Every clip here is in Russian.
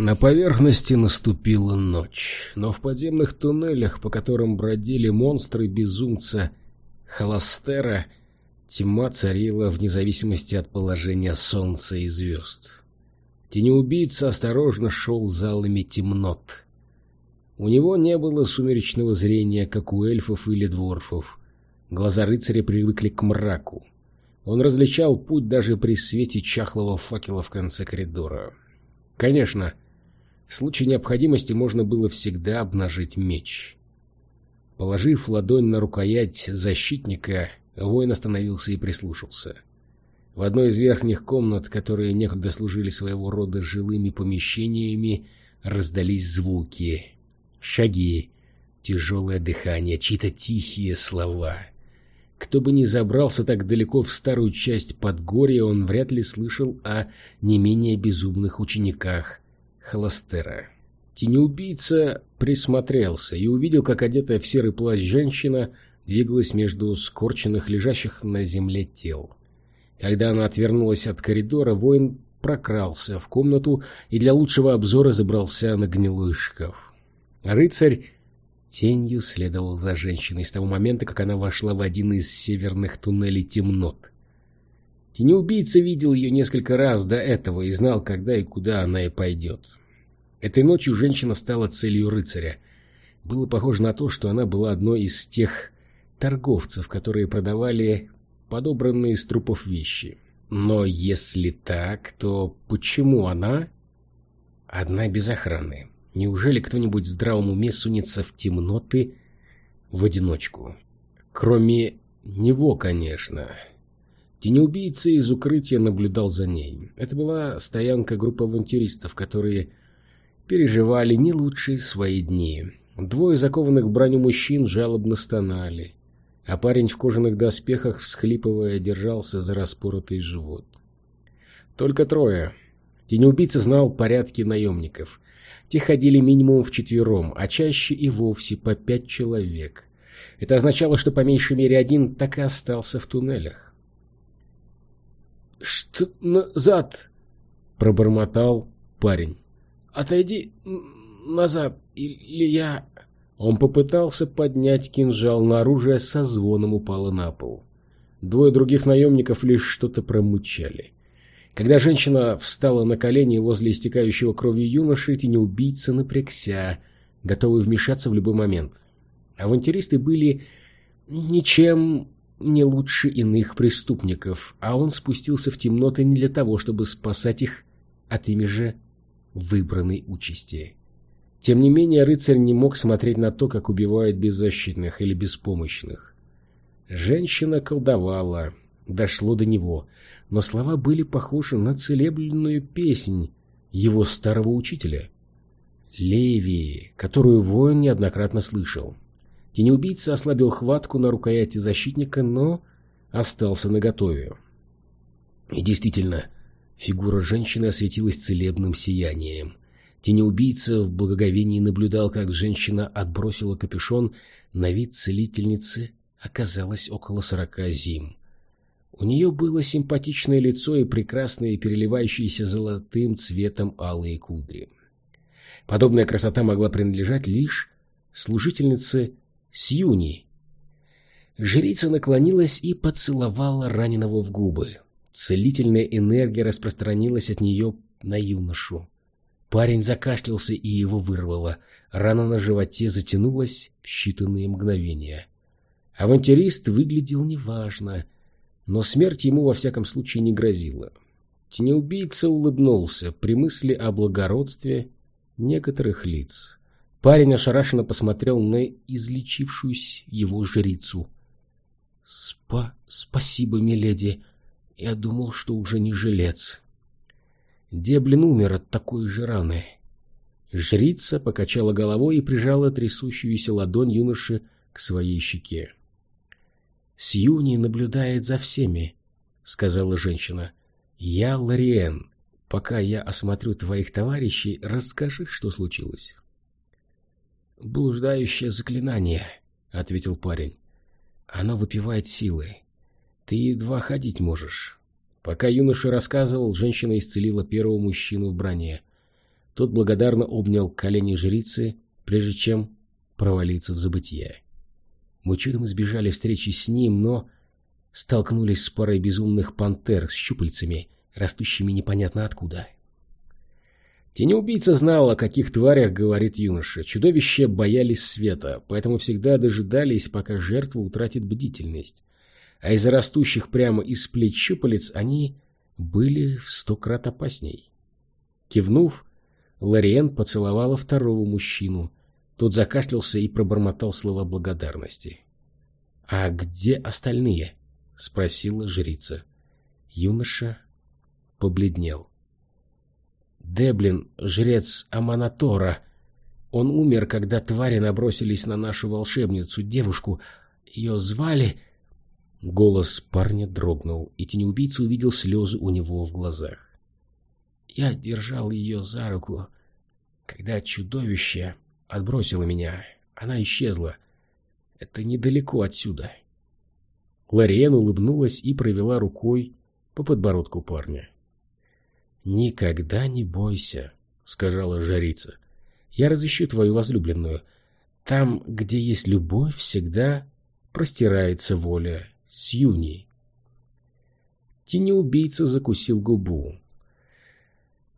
На поверхности наступила ночь, но в подземных туннелях, по которым бродили монстры-безумца Холостера, тьма царила вне зависимости от положения солнца и звезд. Тенеубийца осторожно шел залами темнот. У него не было сумеречного зрения, как у эльфов или дворфов. Глаза рыцаря привыкли к мраку. Он различал путь даже при свете чахлого факела в конце коридора. Конечно, в случае необходимости можно было всегда обнажить меч. Положив ладонь на рукоять защитника, воин остановился и прислушался. В одной из верхних комнат, которые некогда служили своего рода жилыми помещениями, раздались звуки. Шаги, тяжелое дыхание, чьи-то тихие слова. Кто бы ни забрался так далеко в старую часть Подгорья, он вряд ли слышал о не менее безумных учениках Холостера. Тенеубийца присмотрелся и увидел, как одетая в серый плащ женщина двигалась между скорченных, лежащих на земле тел. Когда она отвернулась от коридора, воин прокрался в комнату и для лучшего обзора забрался на гнилой шкаф. Рыцарь тенью следовал за женщиной с того момента, как она вошла в один из северных туннелей темнот. Тенеубийца видел ее несколько раз до этого и знал, когда и куда она и пойдет. Этой ночью женщина стала целью рыцаря. Было похоже на то, что она была одной из тех торговцев, которые продавали подобранные из трупов вещи. Но если так, то почему она одна без охраны? Неужели кто-нибудь в здравом уме сунется в темноты в одиночку? Кроме него, конечно. Тенеубийца из укрытия наблюдал за ней. Это была стоянка группы авантюристов, которые переживали не лучшие свои дни. Двое закованных в броню мужчин жалобно стонали, а парень в кожаных доспехах, всхлипывая, держался за распоротый живот. Только трое. Тенеубийца знал порядки наемников. Те ходили минимум вчетвером, а чаще и вовсе по пять человек. Это означало, что по меньшей мере один так и остался в туннелях. «Что назад?» — пробормотал парень. Отойди назад, или я...» Он попытался поднять кинжал, но оружие со звоном упало на пол. Двое других наемников лишь что-то промычали. Когда женщина встала на колени возле истекающего кровью юноши, тенеубийца напрягся, готовый вмешаться в любой момент. Авантюристы были ничем не лучше иных преступников, а он спустился в темноты не для того, чтобы спасать их от ими же выбранной участи. Тем не менее, рыцарь не мог смотреть на то, как убивают беззащитных или беспомощных. Женщина колдовала, дошло до него, но слова были похожи на целебленную песнь его старого учителя. Левии, которую воин неоднократно слышал. Тенеубийца ослабил хватку на рукояти защитника, но остался наготове. И действительно, Фигура женщины осветилась целебным сиянием. Тенеубийца в благоговении наблюдал, как женщина отбросила капюшон, на вид целительницы оказалось около сорока зим. У нее было симпатичное лицо и прекрасные, переливающиеся золотым цветом алые кудри. Подобная красота могла принадлежать лишь служительнице Сьюни. Жрица наклонилась и поцеловала раненого в губы. Целительная энергия распространилась от нее на юношу. Парень закашлялся и его вырвало. Рана на животе затянулась в считанные мгновения. Авантюрист выглядел неважно, но смерть ему во всяком случае не грозила. Тенеубийца улыбнулся при мысли о благородстве некоторых лиц. Парень ошарашенно посмотрел на излечившуюся его жрицу. «Спа... спасибо, миледи!» Я думал, что уже не жилец. Деблин умер от такой же раны. Жрица покачала головой и прижала трясущуюся ладонь юноши к своей щеке. «Сьюни наблюдает за всеми», — сказала женщина. «Я Лориен. Пока я осмотрю твоих товарищей, расскажи, что случилось». «Блуждающее заклинание», — ответил парень. «Оно выпивает силы. Ты едва ходить можешь. Пока юноша рассказывал, женщина исцелила первого мужчину в броне. Тот благодарно обнял колени жрицы, прежде чем провалиться в забытье. Мы чудом избежали встречи с ним, но столкнулись с парой безумных пантер с щупальцами, растущими непонятно откуда. Тенеубийца знал, о каких тварях говорит юноша. Чудовища боялись света, поэтому всегда дожидались, пока жертва утратит бдительность. А из-за растущих прямо из плеч щупалец они были в сто крат опасней. Кивнув, Лориен поцеловала второго мужчину. Тот закашлялся и пробормотал слова благодарности. — А где остальные? — спросила жрица. Юноша побледнел. — Деблин, жрец Аманатора. Он умер, когда твари набросились на нашу волшебницу, девушку. Ее звали... Голос парня дрогнул, и тенеубийца увидел слезы у него в глазах. Я держал ее за руку. Когда чудовище отбросило меня, она исчезла. Это недалеко отсюда. Лориен улыбнулась и провела рукой по подбородку парня. «Никогда не бойся», — сказала жрица. «Я разыщу твою возлюбленную. Там, где есть любовь, всегда простирается воля с юни». Тенеубийца закусил губу.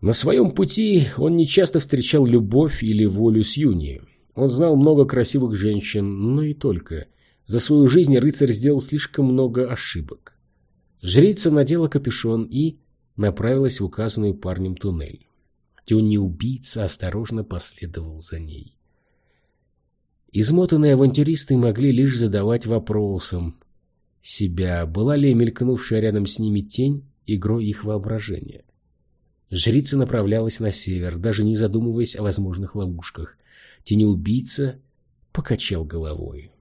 На своем пути он нечасто встречал любовь или волю с Юни. Он знал много красивых женщин, но и только. За свою жизнь рыцарь сделал слишком много ошибок. Жрица надела капюшон и направилась в указанный парнем туннель. Тюнни убийца осторожно последовал за ней. Измотанные авантюристы могли лишь задавать вопросом себя, была ли мелькнувшая рядом с ними тень игрой их воображения. Жрица направлялась на север, даже не задумываясь о возможных ловушках. Тенеубийца покачал головой.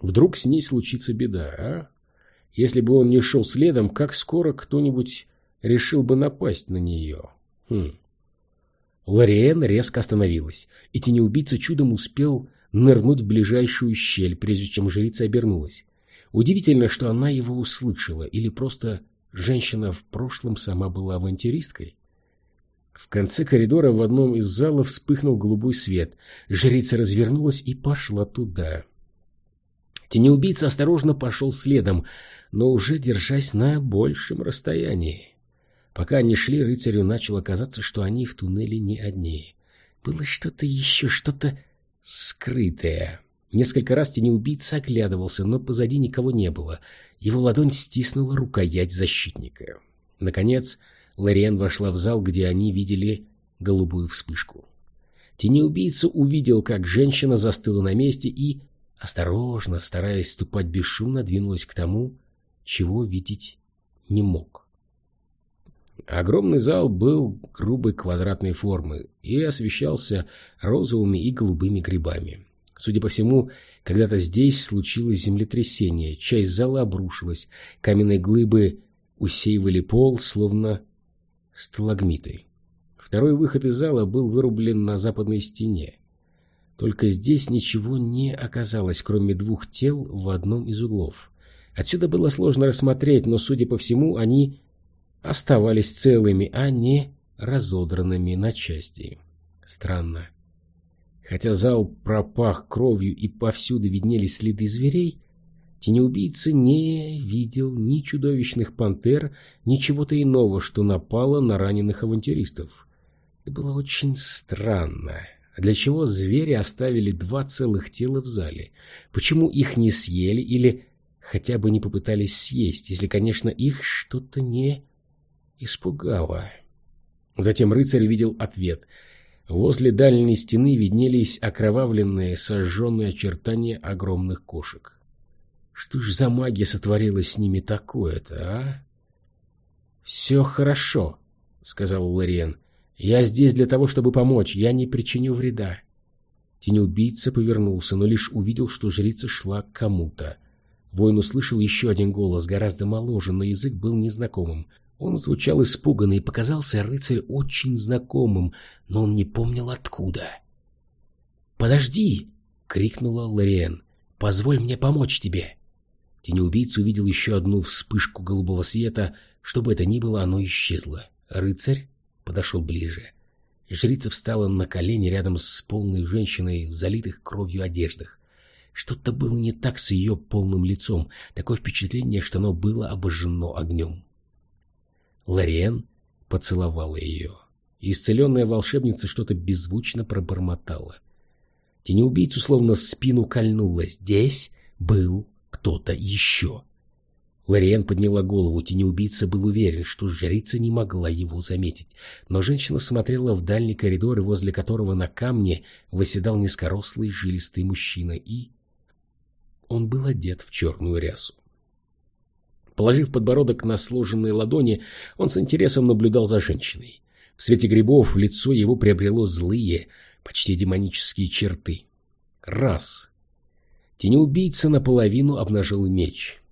Вдруг с ней случится беда, а? Если бы он не шел следом, как скоро кто-нибудь решил бы напасть на нее? Хм. Лориэн резко остановилась, и тенеубийца чудом успел нырнуть в ближайшую щель, прежде чем жрица обернулась. Удивительно, что она его услышала, или просто женщина в прошлом сама была авантюристкой? В конце коридора в одном из залов вспыхнул голубой свет. Жрица развернулась и пошла туда. Тенеубийца осторожно пошел следом, но уже держась на большем расстоянии. Пока они шли, рыцарю начало казаться, что они в туннеле не одни. Было что-то еще, что-то скрытое. Несколько раз тенеубийца оглядывался, но позади никого не было. Его ладонь стиснула рукоять защитника. Наконец, Лориен вошла в зал, где они видели голубую вспышку. Тенеубийца увидел, как женщина застыла на месте и, осторожно, стараясь ступать бесшумно, двинулась к тому, чего видеть не мог. Огромный зал был грубой квадратной формы и освещался розовыми и голубыми грибами. Судя по всему, когда-то здесь случилось землетрясение, часть зала обрушилась, каменные глыбы усеивали пол, словно сталагмиты. Второй выход из зала был вырублен на западной стене. Только здесь ничего не оказалось, кроме двух тел в одном из углов. Отсюда было сложно рассмотреть, но, судя по всему, они оставались целыми, а не разодранными на части. Странно. Хотя зал пропах кровью и повсюду виднелись следы зверей, Тенеубийца не видел ни чудовищных пантер, ни чего-то иного, что напало на раненых авантюристов. Это было очень странно. Для чего звери оставили два целых тела в зале? Почему их не съели или хотя бы не попытались съесть, если, конечно, их что-то не испугало? Затем рыцарь видел ответ. Возле дальней стены виднелись окровавленные, сожженные очертания огромных кошек. Что ж за магия сотворила с ними такое-то, а? — Все хорошо, — сказал Лориен. — Я здесь для того, чтобы помочь. Я не причиню вреда. Тенеубийца повернулся, но лишь увидел, что жрица шла к кому-то. Воин услышал еще один голос, гораздо моложе, но язык был незнакомым. Он звучал испуганно и показался рыцарь очень знакомым, но он не помнил откуда. «Подожди!» — крикнула Лориен. «Позволь мне помочь тебе!» Тенеубийца увидел еще одну вспышку голубого света. Что бы это ни было, оно исчезло. Рыцарь подошел ближе. Жрица встала на колени рядом с полной женщиной в залитых кровью одеждах. Что-то было не так с ее полным лицом, такое впечатление, что оно было обожжено огнем. Лориен поцеловала ее. Исцеленная волшебница что-то беззвучно пробормотала. Тенеубийцу словно спину кольнуло. Здесь был кто-то еще. Лориен подняла голову. Тенеубийца был уверен, что жрица не могла его заметить. Но женщина смотрела в дальний коридор, возле которого на камне восседал низкорослый жилистый мужчина, и... Он был одет в черную рясу. Положив подбородок на сложенные ладони, он с интересом наблюдал за женщиной. В свете грибов лицо его приобрело злые, почти демонические черты. Раз. Тенеубийца наполовину обнажил меч.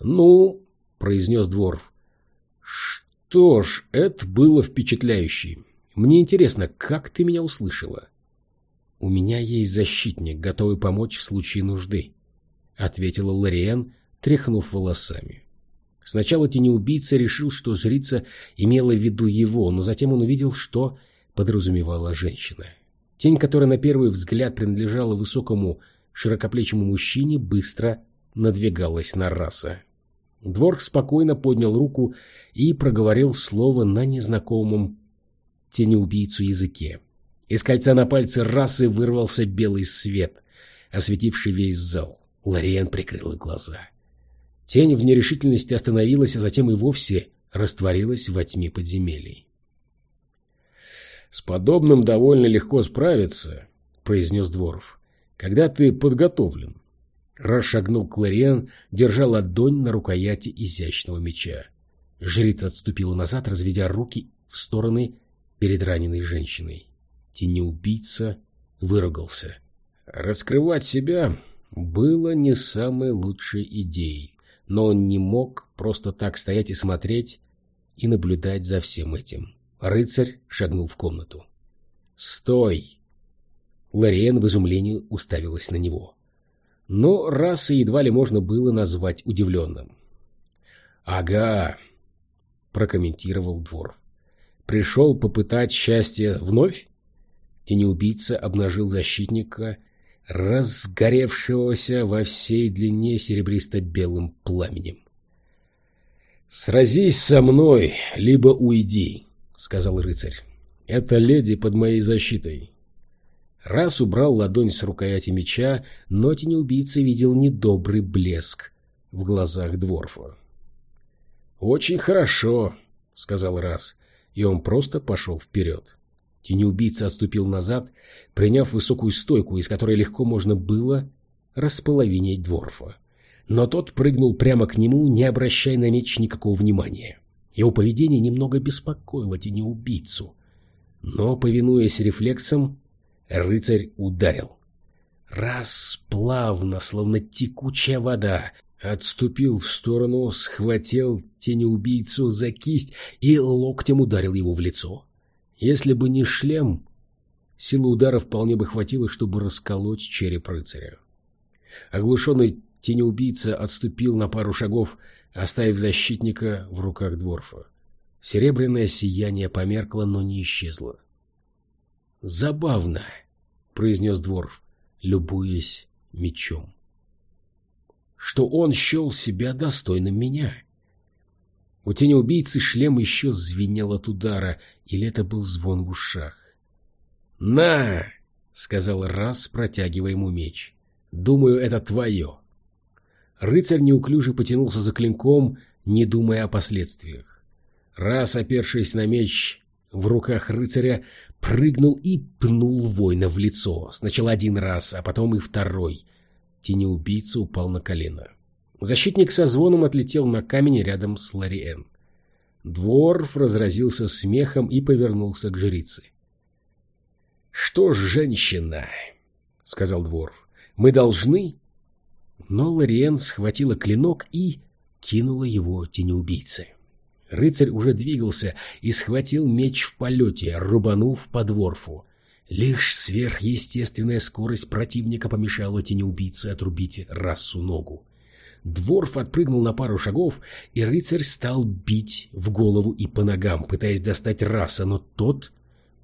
«Ну», — произнес Дворф, — «что ж, это было впечатляюще. Мне интересно, как ты меня услышала?» «У меня есть защитник, готовый помочь в случае нужды», — ответила Лориен, тряхнув волосами. Сначала тенеубийца решил, что жрица имела в виду его, но затем он увидел, что подразумевала женщина. Тень, которая на первый взгляд принадлежала высокому широкоплечему мужчине, быстро надвигалась на раса. Дворх спокойно поднял руку и проговорил слово на незнакомом тенеубийцу языке. Из кольца на пальце расы вырвался белый свет, осветивший весь зал. Лориен прикрыла глаза. Тень в нерешительности остановилась, а затем и вовсе растворилась во тьме подземелий. «С подобным довольно легко справиться», — произнес Дворов, — «когда ты подготовлен». Расшагнул Клариан, держа ладонь на рукояти изящного меча. Жрица отступила назад, разведя руки в стороны перед раненой женщиной. Тенеубийца выругался. Раскрывать себя было не самой лучшей идеей, но он не мог просто так стоять и смотреть и наблюдать за всем этим. Рыцарь шагнул в комнату. «Стой!» Лориен в изумлении уставилась на него но расы едва ли можно было назвать удивленным. «Ага», — прокомментировал Дворф. «Пришел попытать счастье вновь?» Тенеубийца обнажил защитника, разгоревшегося во всей длине серебристо-белым пламенем. «Сразись со мной, либо уйди», — сказал рыцарь. «Это леди под моей защитой. Раз убрал ладонь с рукояти меча, но тенеубийца видел недобрый блеск в глазах Дворфа. «Очень хорошо», — сказал Раз, и он просто пошел вперед. Тенеубийца отступил назад, приняв высокую стойку, из которой легко можно было располовинить Дворфа. Но тот прыгнул прямо к нему, не обращая на меч никакого внимания. Его поведение немного беспокоило тенеубийцу. Но, повинуясь рефлексам, Рыцарь ударил. Раз плавно, словно текучая вода, отступил в сторону, схватил тенеубийцу за кисть и локтем ударил его в лицо. Если бы не шлем, силы удара вполне бы хватило, чтобы расколоть череп рыцаря. Оглушенный тенеубийца отступил на пару шагов, оставив защитника в руках дворфа. Серебряное сияние померкло, но не исчезло. «Забавно», — произнес Дворф, любуясь мечом. «Что он счел себя достойным меня». У тени убийцы шлем еще звенел от удара, или это был звон в ушах. «На!» — сказал раз, протягивая ему меч. «Думаю, это твое». Рыцарь неуклюже потянулся за клинком, не думая о последствиях. Раз, опершись на меч в руках рыцаря, прыгнул и пнул воина в лицо. Сначала один раз, а потом и второй. Тенеубийца упал на колено. Защитник со звоном отлетел на камень рядом с Лариэн. Дворф разразился смехом и повернулся к жрице. «Что ж, женщина?» — сказал Дворф. «Мы должны...» Но Лариэн схватила клинок и кинула его тенеубийце. Рыцарь уже двигался и схватил меч в полете, рубанув по дворфу. Лишь сверхъестественная скорость противника помешала тенеубийце отрубить расу ногу. Дворф отпрыгнул на пару шагов, и рыцарь стал бить в голову и по ногам, пытаясь достать раса, но тот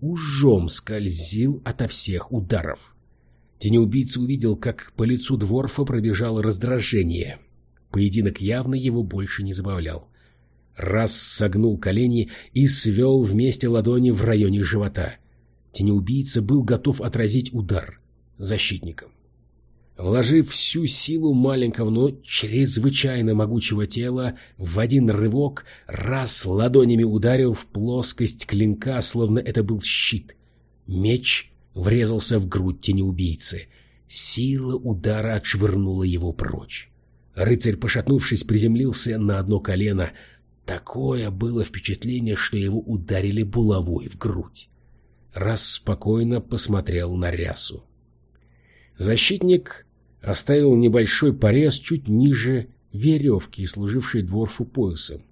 ужом скользил ото всех ударов. Тенеубийца увидел, как по лицу Дворфа пробежало раздражение. Поединок явно его больше не забавлял. Раз согнул колени и свел вместе ладони в районе живота. Тенеубийца был готов отразить удар защитником. Вложив всю силу маленького, но чрезвычайно могучего тела, в один рывок раз ладонями ударил в плоскость клинка, словно это был щит. Меч врезался в грудь тенеубийцы. Сила удара отшвырнула его прочь. Рыцарь, пошатнувшись, приземлился на одно колено. Такое было впечатление, что его ударили булавой в грудь. Раз спокойно посмотрел на рясу. Защитник оставил небольшой порез чуть ниже веревки, служившей дворфу поясом.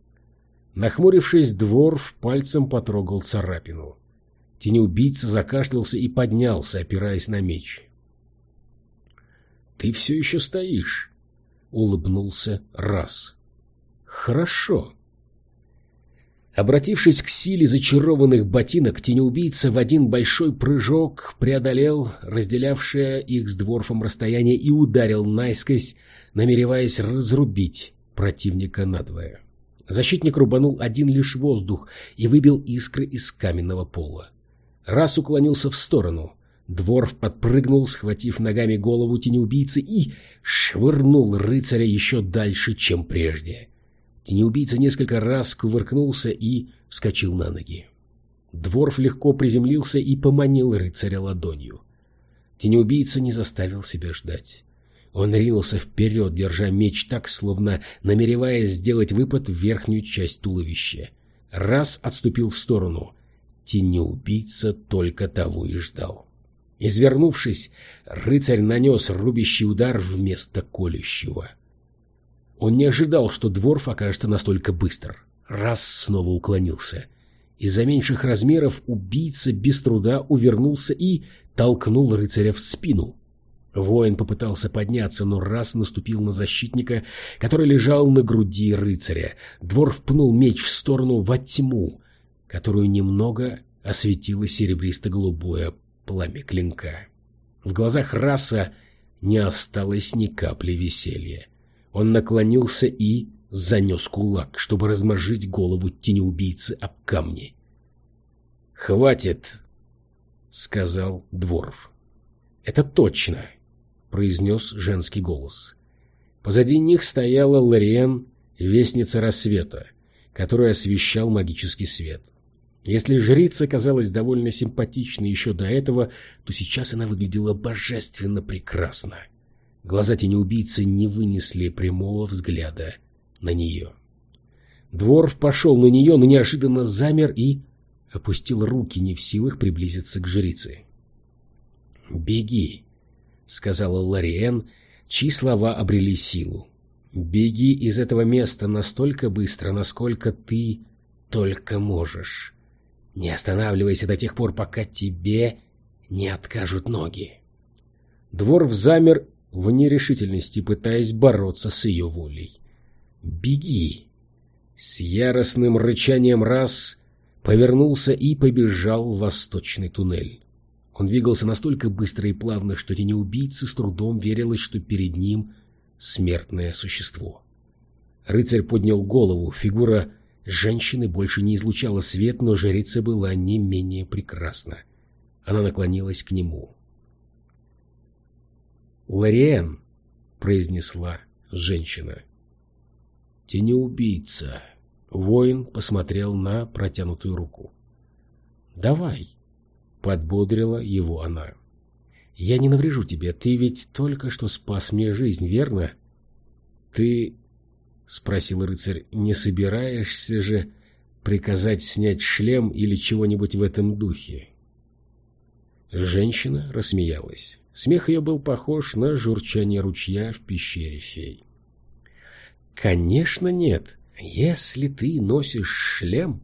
Нахмурившись, дворф пальцем потрогал царапину. Тенеубийца закашлялся и поднялся, опираясь на меч. — Ты все еще стоишь, — улыбнулся раз. — Хорошо. Обратившись к силе зачарованных ботинок, тенеубийца в один большой прыжок преодолел разделявшее их с дворфом расстояние и ударил наискось, намереваясь разрубить противника надвое. Защитник рубанул один лишь воздух и выбил искры из каменного пола. Раз уклонился в сторону. Дворф подпрыгнул, схватив ногами голову тенеубийцы и швырнул рыцаря еще дальше, чем прежде. Тенеубийца несколько раз кувыркнулся и вскочил на ноги. Дворф легко приземлился и поманил рыцаря ладонью. Тенеубийца не заставил себя ждать. Он ринулся вперед, держа меч так, словно намереваясь сделать выпад в верхнюю часть туловища. Раз отступил в сторону. Тенеубийца только того и ждал. Извернувшись, рыцарь нанес рубящий удар вместо колющего. Он не ожидал, что Дворф окажется настолько быстр. Раз снова уклонился. Из-за меньших размеров убийца без труда увернулся и толкнул рыцаря в спину. Воин попытался подняться, но раз наступил на защитника, который лежал на груди рыцаря. Дворф пнул меч в сторону во тьму, которую немного осветило серебристо-голубое пламя клинка. В глазах раса не осталось ни капли веселья. Он наклонился и занес кулак, чтобы размозжить голову тенеубийцы об камни. «Хватит!» — сказал Дворф. «Это точно!» — произнес женский голос. Позади них стояла Лориен, вестница рассвета, которую освещал магический свет. Если жрица казалась довольно симпатичной еще до этого, то сейчас она выглядела божественно прекрасно. Глаза тенеубийцы не вынесли прямого взгляда на нее. Дворф пошел на нее, но неожиданно замер и опустил руки, не в силах приблизиться к жрице. «Беги», — сказала Лариен, чьи слова обрели силу. «Беги из этого места настолько быстро, насколько ты только можешь. Не останавливайся до тех пор, пока тебе не откажут ноги». Дворф замер в нерешительности, пытаясь бороться с ее волей. «Беги!» С яростным рычанием раз повернулся и побежал в восточный туннель. Он двигался настолько быстро и плавно, что тенеубийце с трудом верилось, что перед ним смертное существо. Рыцарь поднял голову, фигура женщины больше не излучала свет, но жрица была не менее прекрасна. Она наклонилась к нему. «Лориэн», — произнесла женщина. «Тенеубийца». Воин посмотрел на протянутую руку. «Давай», — подбодрила его она. «Я не наврежу тебе, ты ведь только что спас мне жизнь, верно?» «Ты...» — спросил рыцарь. «Не собираешься же приказать снять шлем или чего-нибудь в этом духе?» Женщина рассмеялась. Смех ее был похож на журчание ручья в пещере фей. «Конечно нет. Если ты носишь шлем,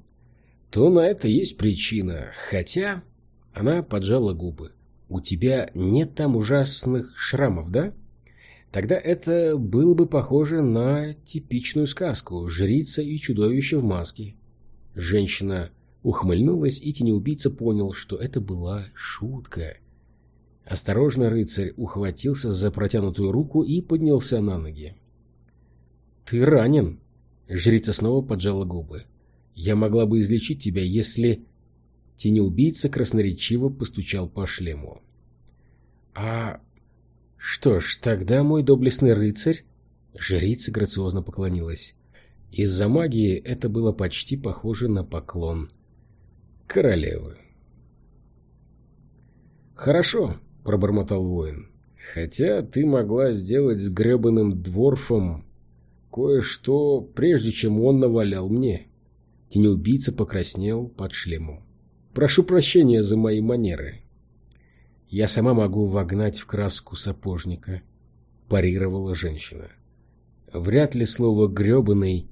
то на это есть причина. Хотя...» Она поджала губы. «У тебя нет там ужасных шрамов, да?» Тогда это было бы похоже на типичную сказку «Жрица и чудовище в маске». Женщина ухмыльнулась, и тенеубийца понял, что это была шутка. Осторожно рыцарь ухватился за протянутую руку и поднялся на ноги. «Ты ранен!» — жрица снова поджала губы. «Я могла бы излечить тебя, если...» Тенеубийца красноречиво постучал по шлему. «А что ж, тогда мой доблестный рыцарь...» Жрица грациозно поклонилась. Из-за магии это было почти похоже на поклон королевы. «Хорошо», — пробормотал воин. «Хотя ты могла сделать с гребаным дворфом кое-что, прежде чем он навалял мне». Тенеубийца покраснел под шлемом. «Прошу прощения за мои манеры». «Я сама могу вогнать в краску сапожника», — парировала женщина. «Вряд ли слово «гребаный»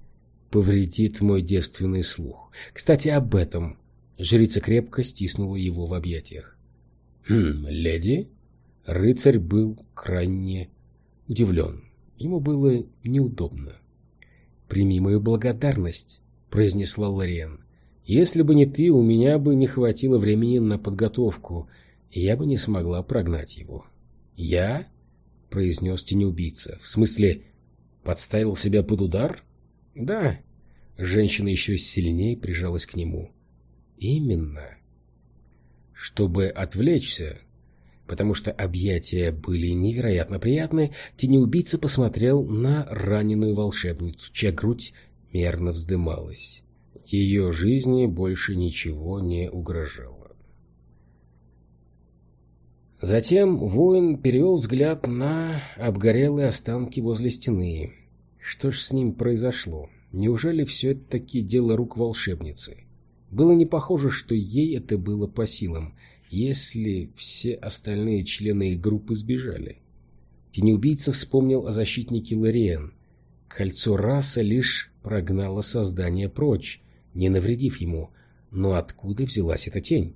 повредит мой девственный слух. Кстати, об этом. Жрица крепко стиснула его в объятиях. «Хм, леди?» Рыцарь был крайне удивлен. Ему было неудобно. «Прими мою благодарность», — произнесла Лориан. «Если бы не ты, у меня бы не хватило времени на подготовку, и я бы не смогла прогнать его». «Я?» — произнес тенеубийца. «В смысле, подставил себя под удар?» «Да». Женщина еще сильнее прижалась к нему. «Именно». Чтобы отвлечься, потому что объятия были невероятно приятны, тенеубийца посмотрел на раненую волшебницу, чья грудь мерно вздымалась. Ее жизни больше ничего не угрожало. Затем воин перевел взгляд на обгорелые останки возле стены. Что ж с ним произошло? Неужели все это таки дело рук волшебницы? Было не похоже, что ей это было по силам, если все остальные члены их группы сбежали. Тенеубийца вспомнил о защитнике Лориен. Кольцо раса лишь прогнало создание прочь, не навредив ему. Но откуда взялась эта тень?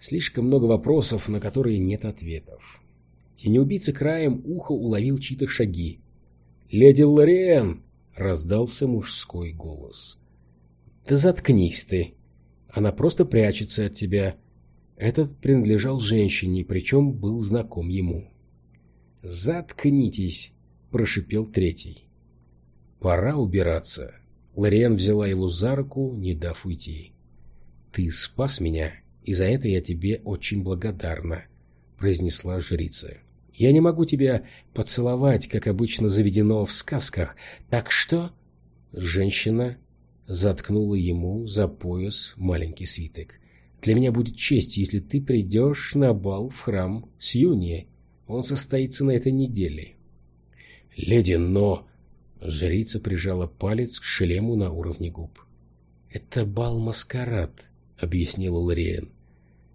Слишком много вопросов, на которые нет ответов. Тенеубийца краем уха уловил чьи-то шаги. «Леди Лориен!» — раздался мужской голос. «Да заткнись ты! Она просто прячется от тебя!» Этот принадлежал женщине, причем был знаком ему. «Заткнитесь!» — прошипел третий. «Пора убираться!» Лориен взяла его за руку, не дав уйти. «Ты спас меня, и за это я тебе очень благодарна», — произнесла жрица. Я не могу тебя поцеловать, как обычно заведено в сказках. Так что...» Женщина заткнула ему за пояс маленький свиток. «Для меня будет честь, если ты придешь на бал в храм с Юни. Он состоится на этой неделе». «Леди, но...» Жрица прижала палец к шлему на уровне губ. «Это бал-маскарад», — объяснила Лориен.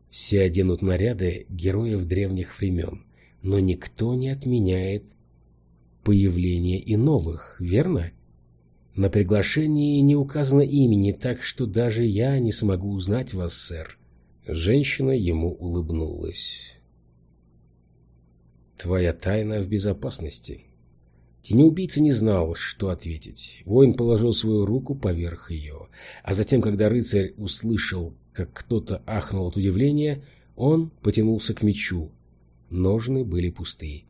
«Все оденут наряды героев древних времен но никто не отменяет появление и новых, верно? На приглашении не указано имени, так что даже я не смогу узнать вас, сэр. Женщина ему улыбнулась. Твоя тайна в безопасности. Тенеубийца не знал, что ответить. Воин положил свою руку поверх ее, а затем, когда рыцарь услышал, как кто-то ахнул от удивления, он потянулся к мечу, Ножны были пустые.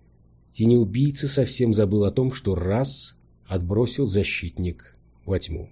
Тенеубийца совсем забыл о том, что раз отбросил защитник во тьму.